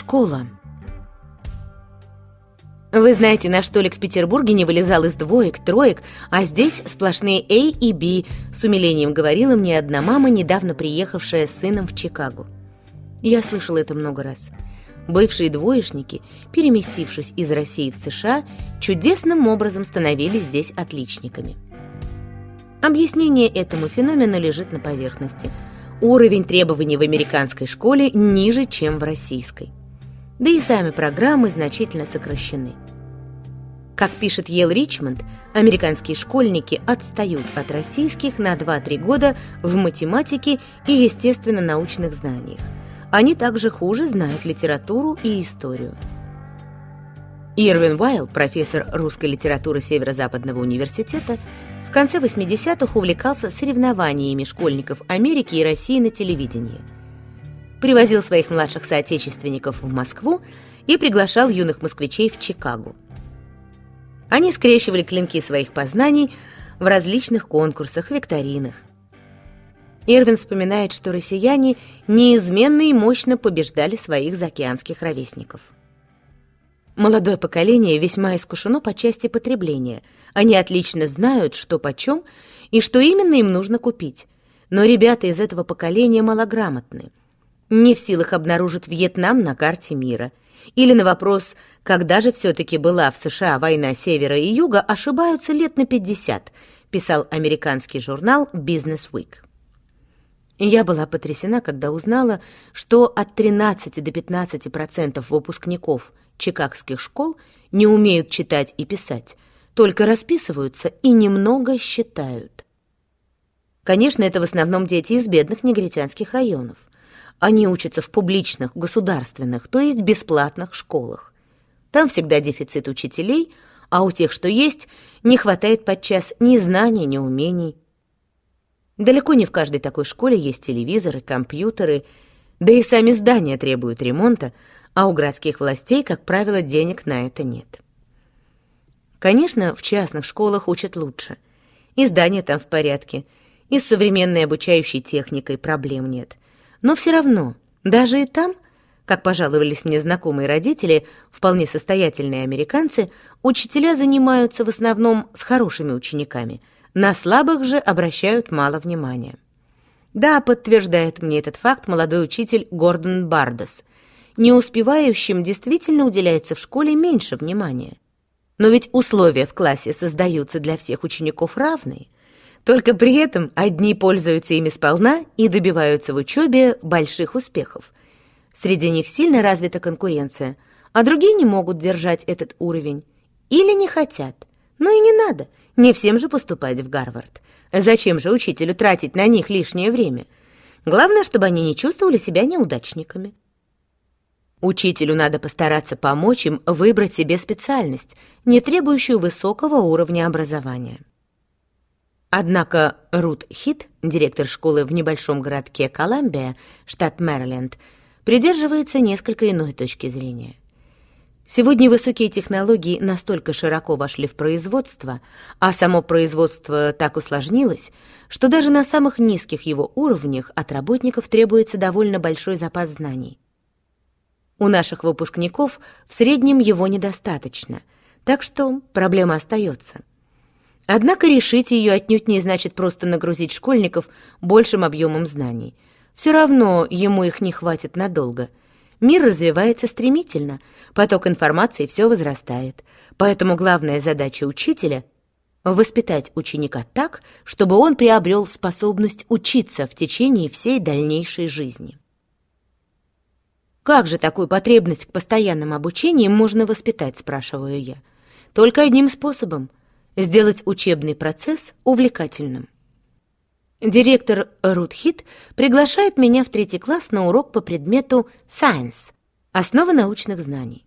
Школа. Вы знаете, наш столик в Петербурге не вылезал из двоек, троек, а здесь сплошные A и B, с умилением говорила мне одна мама, недавно приехавшая с сыном в Чикаго. Я слышала это много раз. Бывшие двоечники, переместившись из России в США, чудесным образом становились здесь отличниками. Объяснение этому феномену лежит на поверхности. Уровень требований в американской школе ниже, чем в российской да и сами программы значительно сокращены. Как пишет Йел Ричмонд, американские школьники отстают от российских на 2-3 года в математике и естественно-научных знаниях. Они также хуже знают литературу и историю. Ирвин Уайл, профессор русской литературы Северо-Западного университета, в конце 80-х увлекался соревнованиями школьников Америки и России на телевидении – привозил своих младших соотечественников в Москву и приглашал юных москвичей в Чикаго. Они скрещивали клинки своих познаний в различных конкурсах, викторинах. Ирвин вспоминает, что россияне неизменно и мощно побеждали своих заокеанских ровесников. Молодое поколение весьма искушено по части потребления. Они отлично знают, что почем и что именно им нужно купить. Но ребята из этого поколения малограмотны не в силах обнаружить Вьетнам на карте мира. Или на вопрос, когда же все-таки была в США война Севера и Юга, ошибаются лет на 50, писал американский журнал Business Week. Я была потрясена, когда узнала, что от 13 до 15% выпускников чикагских школ не умеют читать и писать, только расписываются и немного считают. Конечно, это в основном дети из бедных негритянских районов. Они учатся в публичных, государственных, то есть бесплатных школах. Там всегда дефицит учителей, а у тех, что есть, не хватает подчас ни знаний, ни умений. Далеко не в каждой такой школе есть телевизоры, компьютеры, да и сами здания требуют ремонта, а у городских властей, как правило, денег на это нет. Конечно, в частных школах учат лучше. И здания там в порядке, и с современной обучающей техникой проблем нет. Но все равно, даже и там, как пожаловались мне знакомые родители, вполне состоятельные американцы, учителя занимаются в основном с хорошими учениками, на слабых же обращают мало внимания. Да, подтверждает мне этот факт молодой учитель Гордон Бардес. Не успевающим действительно уделяется в школе меньше внимания. Но ведь условия в классе создаются для всех учеников равные – только при этом одни пользуются ими сполна и добиваются в учебе больших успехов. Среди них сильно развита конкуренция, а другие не могут держать этот уровень. Или не хотят. Но и не надо, не всем же поступать в Гарвард. Зачем же учителю тратить на них лишнее время? Главное, чтобы они не чувствовали себя неудачниками. Учителю надо постараться помочь им выбрать себе специальность, не требующую высокого уровня образования. Однако Рут Хит, директор школы в небольшом городке Колумбия, штат Мэриленд, придерживается несколько иной точки зрения. Сегодня высокие технологии настолько широко вошли в производство, а само производство так усложнилось, что даже на самых низких его уровнях от работников требуется довольно большой запас знаний. У наших выпускников в среднем его недостаточно, так что проблема остается. Однако решить ее отнюдь не значит просто нагрузить школьников большим объемом знаний. Все равно ему их не хватит надолго. Мир развивается стремительно, поток информации все возрастает. Поэтому главная задача учителя — воспитать ученика так, чтобы он приобрел способность учиться в течение всей дальнейшей жизни. «Как же такую потребность к постоянным обучениям можно воспитать?» – спрашиваю я. «Только одним способом – сделать учебный процесс увлекательным. Директор Рут Хит приглашает меня в третий класс на урок по предмету Science – основы научных знаний.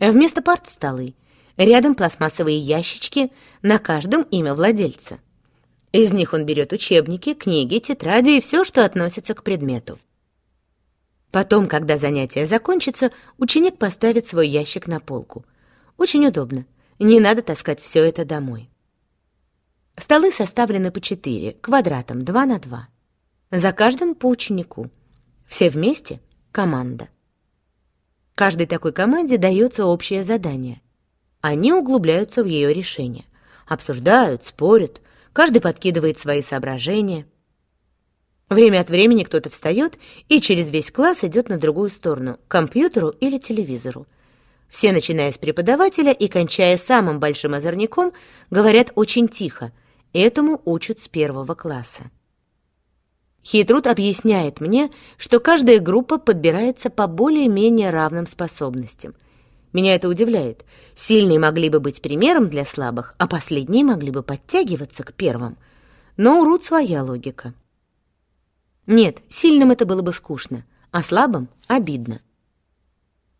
Вместо парт столы, рядом пластмассовые ящички, на каждом имя владельца. Из них он берет учебники, книги, тетради и все, что относится к предмету. Потом, когда занятие закончится, ученик поставит свой ящик на полку. Очень удобно – не надо таскать все это домой. Столы составлены по четыре, квадратом, два на два. За каждым по ученику. Все вместе — команда. Каждой такой команде дается общее задание. Они углубляются в ее решение. Обсуждают, спорят, каждый подкидывает свои соображения. Время от времени кто-то встает и через весь класс идет на другую сторону, к компьютеру или телевизору. Все, начиная с преподавателя и кончая самым большим озорником, говорят очень тихо. Этому учат с первого класса. Хитруд объясняет мне, что каждая группа подбирается по более-менее равным способностям. Меня это удивляет. Сильные могли бы быть примером для слабых, а последние могли бы подтягиваться к первым. Но у Рут своя логика. Нет, сильным это было бы скучно, а слабым — обидно.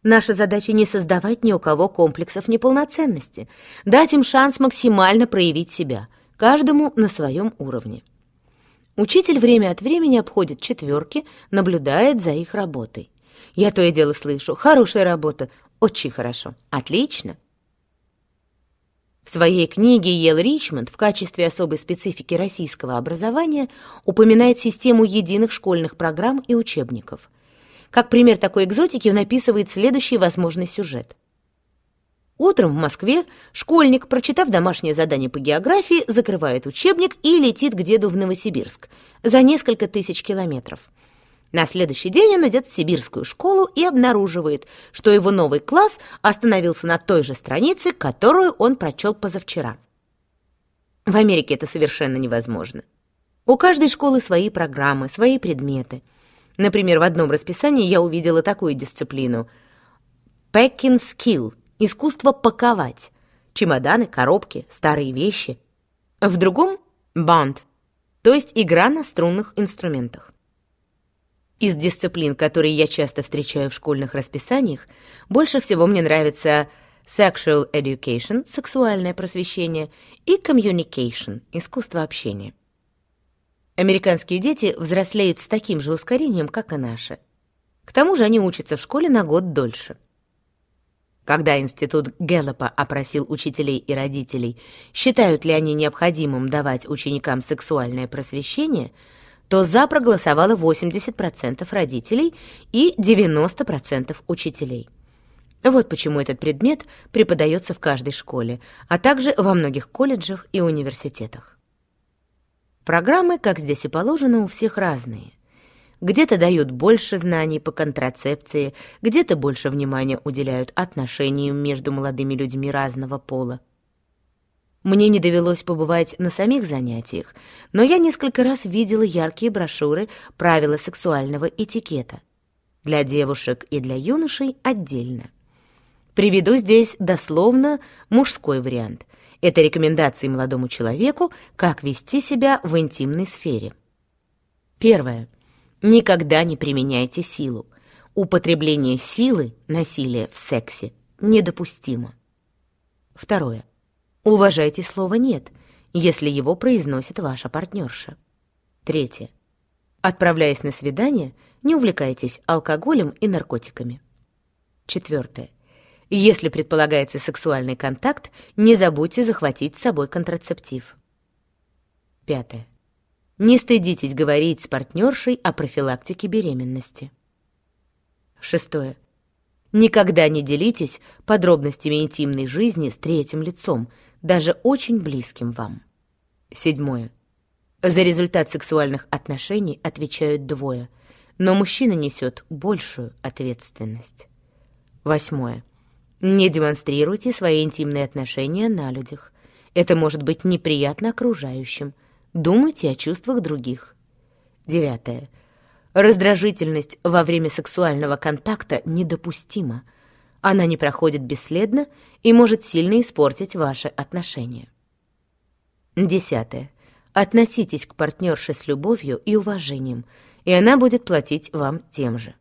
Наша задача не создавать ни у кого комплексов неполноценности, дать им шанс максимально проявить себя, каждому на своем уровне. Учитель время от времени обходит четверки, наблюдает за их работой. Я то и дело слышу «хорошая работа», «очень хорошо», «отлично». В своей книге Ел Ричмонд в качестве особой специфики российского образования упоминает систему единых школьных программ и учебников. Как пример такой экзотики он описывает следующий возможный сюжет. Утром в Москве школьник, прочитав домашнее задание по географии, закрывает учебник и летит к деду в Новосибирск за несколько тысяч километров. На следующий день он идет в сибирскую школу и обнаруживает, что его новый класс остановился на той же странице, которую он прочел позавчера. В Америке это совершенно невозможно. У каждой школы свои программы, свои предметы. Например, в одном расписании я увидела такую дисциплину «Packing Skill» — искусство паковать. Чемоданы, коробки, старые вещи. В другом — «Band», то есть игра на струнных инструментах. Из дисциплин, которые я часто встречаю в школьных расписаниях, больше всего мне нравится sexual education, сексуальное просвещение, и communication, искусство общения. Американские дети взрослеют с таким же ускорением, как и наши. К тому же они учатся в школе на год дольше. Когда институт Гэллопа опросил учителей и родителей, считают ли они необходимым давать ученикам сексуальное просвещение – то за проголосовало 80% родителей и 90% учителей. Вот почему этот предмет преподается в каждой школе, а также во многих колледжах и университетах. Программы, как здесь и положено, у всех разные. Где-то дают больше знаний по контрацепции, где-то больше внимания уделяют отношениям между молодыми людьми разного пола. Мне не довелось побывать на самих занятиях, но я несколько раз видела яркие брошюры «Правила сексуального этикета». Для девушек и для юношей отдельно. Приведу здесь дословно мужской вариант. Это рекомендации молодому человеку, как вести себя в интимной сфере. Первое. Никогда не применяйте силу. Употребление силы, насилия в сексе недопустимо. Второе. Уважайте слово «нет», если его произносит ваша партнерша. Третье. Отправляясь на свидание, не увлекайтесь алкоголем и наркотиками. Четвертое. Если предполагается сексуальный контакт, не забудьте захватить с собой контрацептив. Пятое. Не стыдитесь говорить с партнершей о профилактике беременности. Шестое. Никогда не делитесь подробностями интимной жизни с третьим лицом, даже очень близким вам. Седьмое. За результат сексуальных отношений отвечают двое, но мужчина несет большую ответственность. Восьмое. Не демонстрируйте свои интимные отношения на людях. Это может быть неприятно окружающим. Думайте о чувствах других. Девятое. Раздражительность во время сексуального контакта недопустима. Она не проходит бесследно и может сильно испортить ваши отношения. Десятое. Относитесь к партнерше с любовью и уважением, и она будет платить вам тем же.